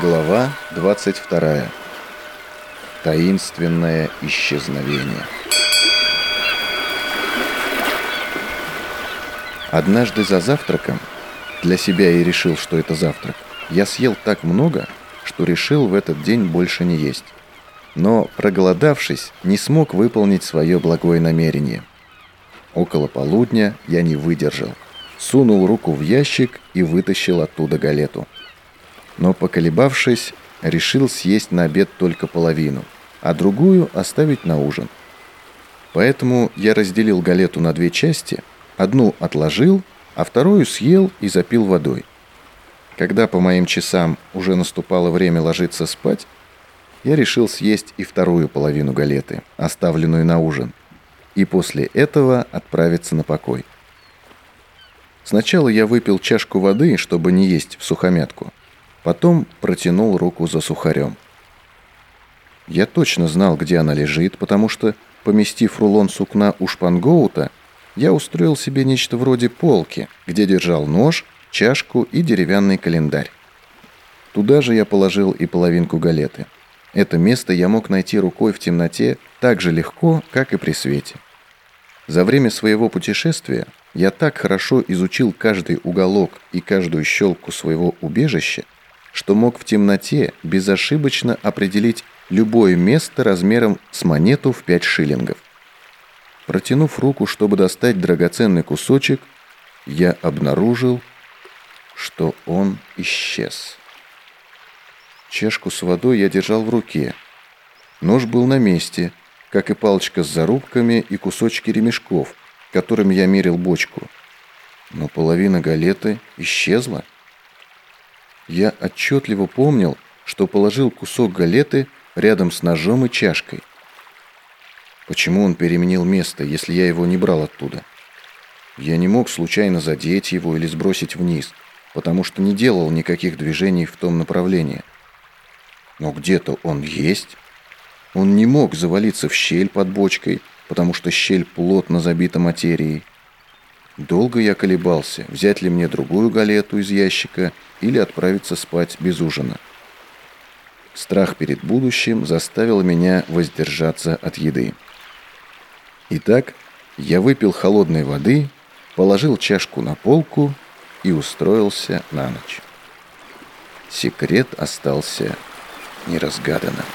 Глава 22. Таинственное исчезновение. Однажды за завтраком, для себя я решил, что это завтрак, я съел так много, что решил в этот день больше не есть. Но, проголодавшись, не смог выполнить свое благое намерение. Около полудня я не выдержал. Сунул руку в ящик и вытащил оттуда галету – но, поколебавшись, решил съесть на обед только половину, а другую оставить на ужин. Поэтому я разделил галету на две части, одну отложил, а вторую съел и запил водой. Когда по моим часам уже наступало время ложиться спать, я решил съесть и вторую половину галеты, оставленную на ужин, и после этого отправиться на покой. Сначала я выпил чашку воды, чтобы не есть в сухомятку – Потом протянул руку за сухарем. Я точно знал, где она лежит, потому что, поместив рулон сукна у шпангоута, я устроил себе нечто вроде полки, где держал нож, чашку и деревянный календарь. Туда же я положил и половинку галеты. Это место я мог найти рукой в темноте так же легко, как и при свете. За время своего путешествия я так хорошо изучил каждый уголок и каждую щелку своего убежища, что мог в темноте безошибочно определить любое место размером с монету в 5 шиллингов. Протянув руку, чтобы достать драгоценный кусочек, я обнаружил, что он исчез. Чашку с водой я держал в руке. Нож был на месте, как и палочка с зарубками и кусочки ремешков, которыми я мерил бочку. Но половина галеты исчезла. Я отчетливо помнил, что положил кусок галеты рядом с ножом и чашкой. Почему он переменил место, если я его не брал оттуда? Я не мог случайно задеть его или сбросить вниз, потому что не делал никаких движений в том направлении. Но где-то он есть. Он не мог завалиться в щель под бочкой, потому что щель плотно забита материей. Долго я колебался, взять ли мне другую галету из ящика или отправиться спать без ужина. Страх перед будущим заставил меня воздержаться от еды. Итак, я выпил холодной воды, положил чашку на полку и устроился на ночь. Секрет остался неразгаданным.